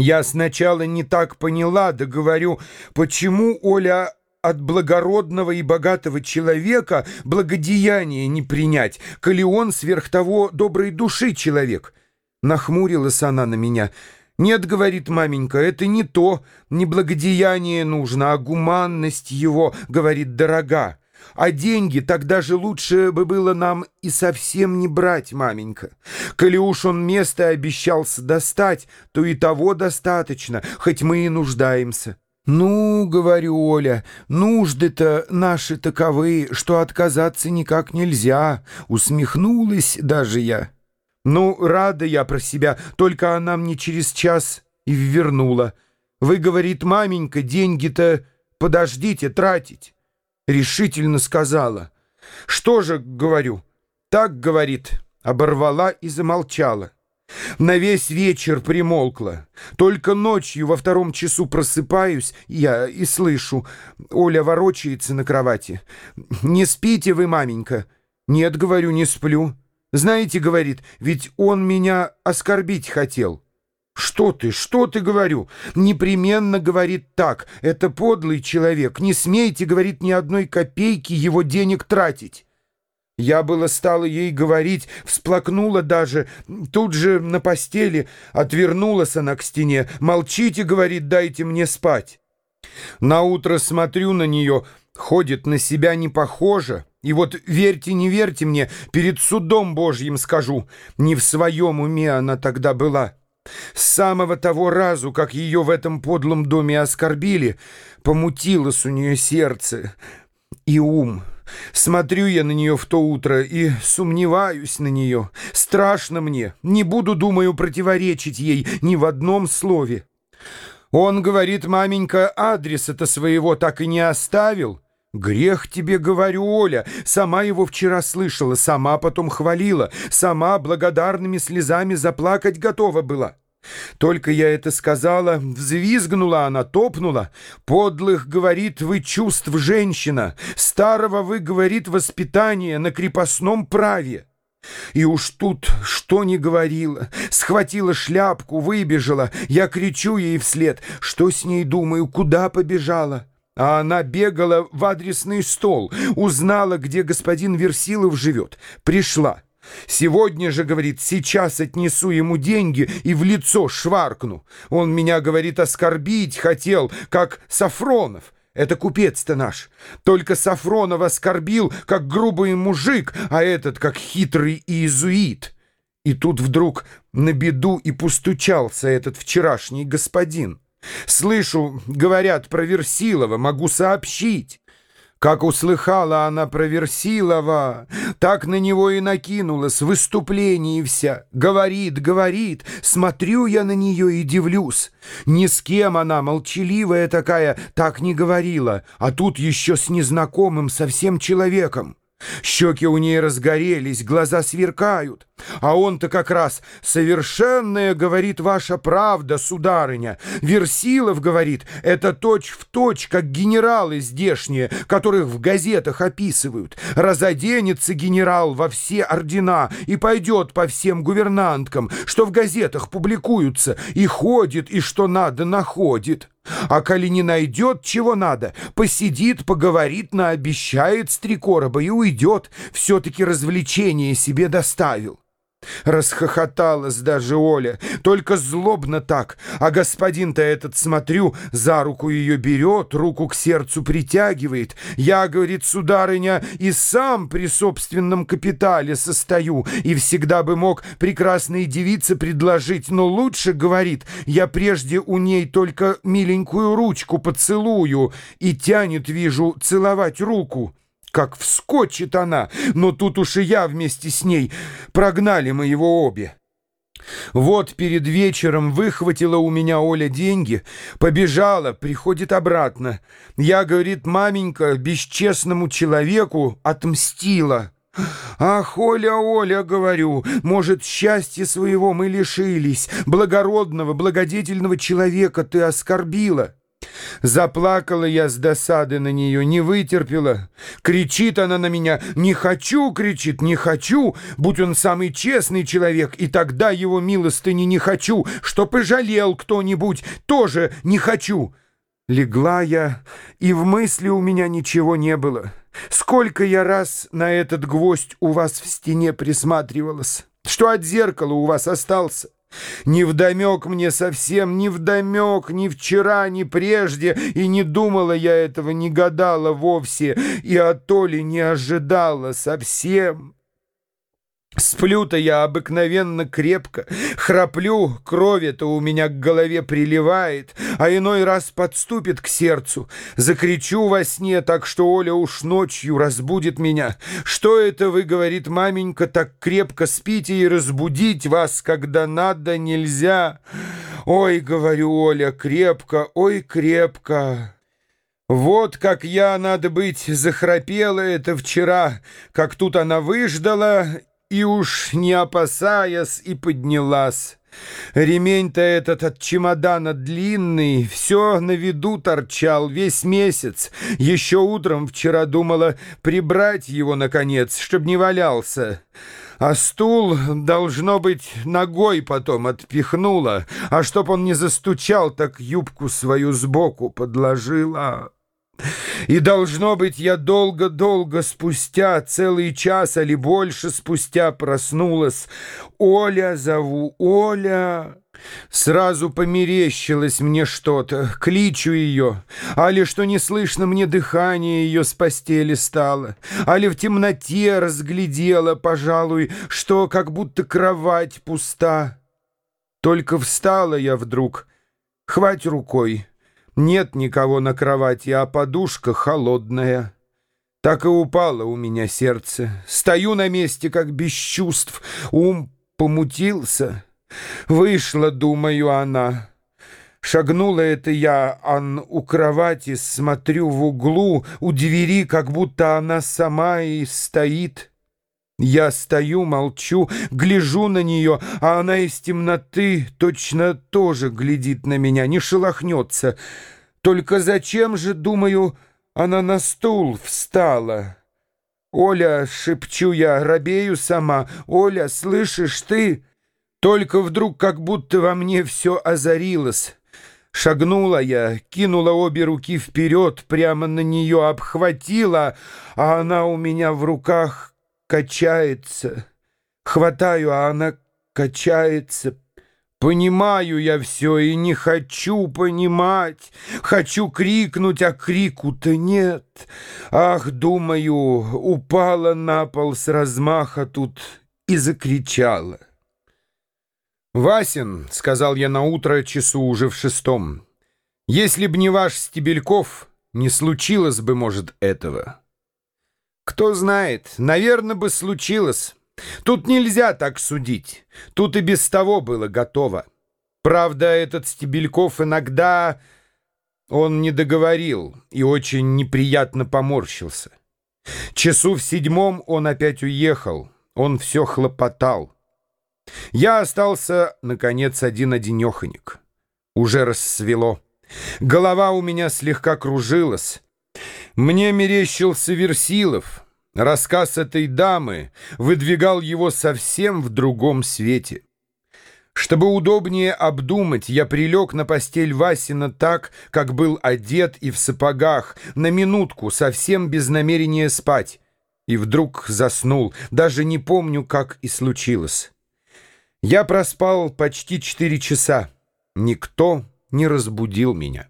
Я сначала не так поняла, да говорю, почему Оля от благородного и богатого человека благодеяние не принять, коли он сверх того доброй души человек. Нахмурилась она на меня. «Нет, — говорит маменька, — это не то, не благодеяние нужно, а гуманность его, — говорит, — дорога. А деньги тогда же лучше бы было нам и совсем не брать, маменька. Коли уж он место обещался достать, то и того достаточно, хоть мы и нуждаемся. «Ну, — говорю, Оля, — нужды-то наши таковы, что отказаться никак нельзя», — усмехнулась даже я. «Ну, рада я про себя, только она мне через час и вернула. Вы, — говорит, маменька, — деньги-то подождите тратить» решительно сказала. «Что же, — говорю, — так, — говорит, — оборвала и замолчала. На весь вечер примолкла. Только ночью во втором часу просыпаюсь я и слышу. Оля ворочается на кровати. «Не спите вы, маменька?» «Нет, — говорю, — не сплю». «Знаете, — говорит, — ведь он меня оскорбить хотел». «Что ты, что ты, говорю? Непременно говорит так. Это подлый человек. Не смейте, говорит, ни одной копейки его денег тратить». Я было стала ей говорить, всплакнула даже, тут же на постели, отвернулась она к стене. «Молчите, — говорит, — дайте мне спать». На утро смотрю на нее, ходит на себя не похоже. И вот верьте, не верьте мне, перед судом Божьим скажу, не в своем уме она тогда была». С самого того разу, как ее в этом подлом доме оскорбили, помутилось у нее сердце и ум. Смотрю я на нее в то утро и сомневаюсь на нее. Страшно мне, не буду, думаю, противоречить ей ни в одном слове. Он говорит, маменька, адреса-то своего так и не оставил. «Грех тебе, говорю, Оля, сама его вчера слышала, сама потом хвалила, сама благодарными слезами заплакать готова была». Только я это сказала, взвизгнула она, топнула. Подлых, говорит, вы чувств женщина, старого вы, говорит, воспитание на крепостном праве. И уж тут что не говорила, схватила шляпку, выбежала. Я кричу ей вслед, что с ней думаю, куда побежала. А она бегала в адресный стол, узнала, где господин Версилов живет, пришла. Сегодня же, говорит, сейчас отнесу ему деньги и в лицо шваркну. Он меня, говорит, оскорбить хотел, как Сафронов. Это купец-то наш. Только Сафронов оскорбил, как грубый мужик, а этот, как хитрый иезуит. И тут вдруг на беду и постучался этот вчерашний господин. Слышу, говорят про Версилова, могу сообщить. Как услыхала она про Версилова, так на него и накинулась выступлении вся. Говорит, говорит, смотрю я на нее и дивлюсь. Ни с кем она, молчаливая такая, так не говорила, а тут еще с незнакомым совсем человеком. Щеки у ней разгорелись, глаза сверкают. А он-то как раз «Совершенная, — говорит, — ваша правда, сударыня. Версилов, — говорит, — это точь-в-точь, точь, как генералы здешние, которых в газетах описывают. Разоденется генерал во все ордена и пойдет по всем гувернанткам, что в газетах публикуются, и ходит, и что надо находит». А коли не найдет, чего надо, посидит, поговорит, наобещает с три и уйдет, все-таки развлечение себе доставил. Расхохоталась даже Оля, только злобно так, а господин-то этот, смотрю, за руку ее берет, руку к сердцу притягивает. Я, говорит, сударыня, и сам при собственном капитале состою, и всегда бы мог прекрасной девице предложить, но лучше, говорит, я прежде у ней только миленькую ручку поцелую, и тянет, вижу, целовать руку. Как вскочит она, но тут уж и я вместе с ней. Прогнали мы его обе. Вот перед вечером выхватила у меня Оля деньги, побежала, приходит обратно. Я, говорит, маменька, бесчестному человеку отмстила. «Ах, Оля, Оля, — говорю, — может, счастья своего мы лишились, благородного, благодетельного человека ты оскорбила». Заплакала я с досады на нее, не вытерпела. Кричит она на меня «Не хочу!» — кричит «Не хочу!» Будь он самый честный человек, и тогда его милостыни не хочу, что пожалел кто-нибудь, тоже не хочу. Легла я, и в мысли у меня ничего не было. Сколько я раз на этот гвоздь у вас в стене присматривалась, что от зеркала у вас остался. Не вдомек мне совсем, не вдомек ни вчера, ни прежде, и не думала я этого, не гадала вовсе, и от Толи не ожидала совсем. Сплю-то я обыкновенно крепко, храплю, крови-то у меня к голове приливает, а иной раз подступит к сердцу. Закричу во сне, так что Оля уж ночью разбудит меня. Что это вы, говорит маменька, так крепко спите и разбудить вас, когда надо, нельзя? Ой, говорю, Оля, крепко, ой, крепко. Вот как я, надо быть, захрапела это вчера, как тут она выждала и уж не опасаясь и поднялась. Ремень-то этот от чемодана длинный, все на виду торчал весь месяц. Еще утром вчера думала прибрать его, наконец, чтоб не валялся. А стул, должно быть, ногой потом отпихнула, а чтоб он не застучал, так юбку свою сбоку подложила. И, должно быть, я долго-долго спустя, целый час или больше спустя проснулась. «Оля зову, Оля!» Сразу померещилось мне что-то, кличу ее, али что не слышно мне дыхание ее с постели стало, али в темноте разглядела, пожалуй, что как будто кровать пуста. Только встала я вдруг, хвать рукой, нет никого на кровати, а подушка холодная. Так и упало у меня сердце. Стою на месте, как без чувств. Ум помутился. Вышла, думаю, она. Шагнула это я, ан у кровати, смотрю в углу, у двери, как будто она сама и стоит. Я стою, молчу, гляжу на нее, а она из темноты точно тоже глядит на меня, не шелохнется. Только зачем же, думаю, она на стул встала? «Оля», — шепчу я, робею сама, «Оля, слышишь ты?» Только вдруг как будто во мне все озарилось. Шагнула я, кинула обе руки вперед, прямо на нее обхватила, а она у меня в руках качается. Хватаю, а она качается. Понимаю я все и не хочу понимать. Хочу крикнуть, а крику-то нет. Ах, думаю, упала на пол с размаха тут и закричала. «Васин», — сказал я на утро часу уже в шестом, — «если б не ваш Стебельков, не случилось бы, может, этого». Кто знает, наверное, бы случилось. Тут нельзя так судить. Тут и без того было готово. Правда, этот Стебельков иногда... Он не договорил и очень неприятно поморщился. Часу в седьмом он опять уехал. Он все хлопотал. Я остался, наконец, один-одинеханик. Уже рассвело. Голова у меня слегка кружилась. Мне мерещился Версилов. Рассказ этой дамы выдвигал его совсем в другом свете. Чтобы удобнее обдумать, я прилег на постель Васина так, как был одет и в сапогах, на минутку, совсем без намерения спать. И вдруг заснул, даже не помню, как и случилось. Я проспал почти четыре часа. Никто не разбудил меня.